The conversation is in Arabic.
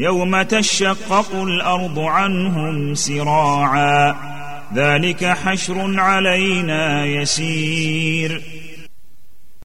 يوم تشقق الأرض عنهم سراعا. ذلك حشر علينا يسير.